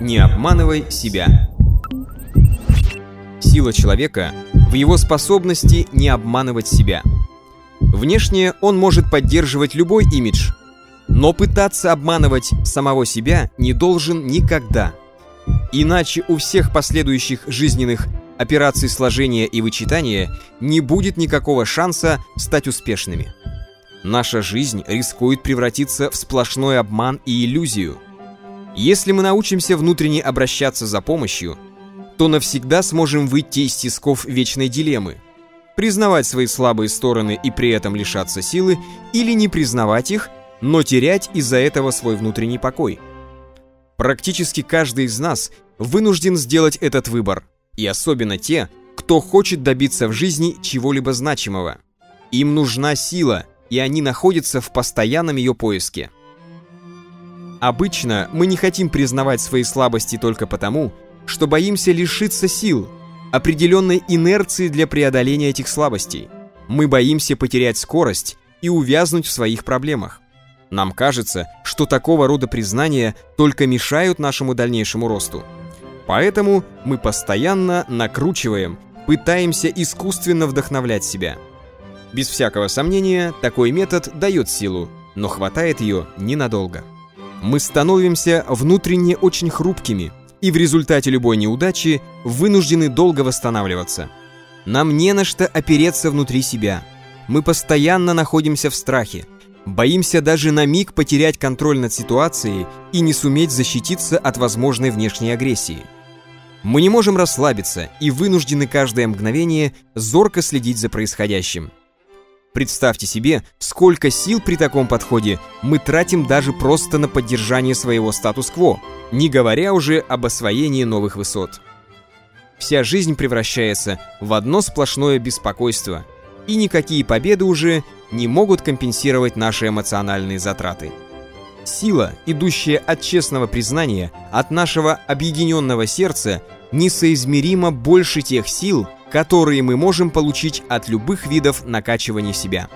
Не обманывай себя. Сила человека в его способности не обманывать себя. Внешне он может поддерживать любой имидж, но пытаться обманывать самого себя не должен никогда. Иначе у всех последующих жизненных операций сложения и вычитания не будет никакого шанса стать успешными. Наша жизнь рискует превратиться в сплошной обман и иллюзию. Если мы научимся внутренне обращаться за помощью, то навсегда сможем выйти из тисков вечной дилеммы. Признавать свои слабые стороны и при этом лишаться силы, или не признавать их, но терять из-за этого свой внутренний покой. Практически каждый из нас вынужден сделать этот выбор, и особенно те, кто хочет добиться в жизни чего-либо значимого. Им нужна сила – и они находятся в постоянном ее поиске. Обычно мы не хотим признавать свои слабости только потому, что боимся лишиться сил, определенной инерции для преодоления этих слабостей. Мы боимся потерять скорость и увязнуть в своих проблемах. Нам кажется, что такого рода признания только мешают нашему дальнейшему росту. Поэтому мы постоянно накручиваем, пытаемся искусственно вдохновлять себя – без всякого сомнения, такой метод дает силу, но хватает ее ненадолго. Мы становимся внутренне очень хрупкими и в результате любой неудачи вынуждены долго восстанавливаться. Нам не на что опереться внутри себя. Мы постоянно находимся в страхе, боимся даже на миг потерять контроль над ситуацией и не суметь защититься от возможной внешней агрессии. Мы не можем расслабиться и вынуждены каждое мгновение зорко следить за происходящим. Представьте себе, сколько сил при таком подходе мы тратим даже просто на поддержание своего статус-кво, не говоря уже об освоении новых высот. Вся жизнь превращается в одно сплошное беспокойство, и никакие победы уже не могут компенсировать наши эмоциональные затраты. Сила, идущая от честного признания, от нашего объединенного сердца, несоизмеримо больше тех сил, которые мы можем получить от любых видов накачивания себя.